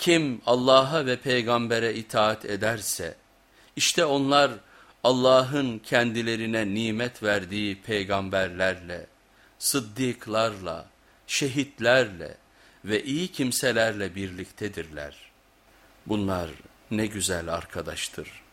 Kim Allah'a ve peygambere itaat ederse, işte onlar Allah'ın kendilerine nimet verdiği peygamberlerle, sıddıklarla, şehitlerle ve iyi kimselerle birliktedirler. Bunlar ne güzel arkadaştır.''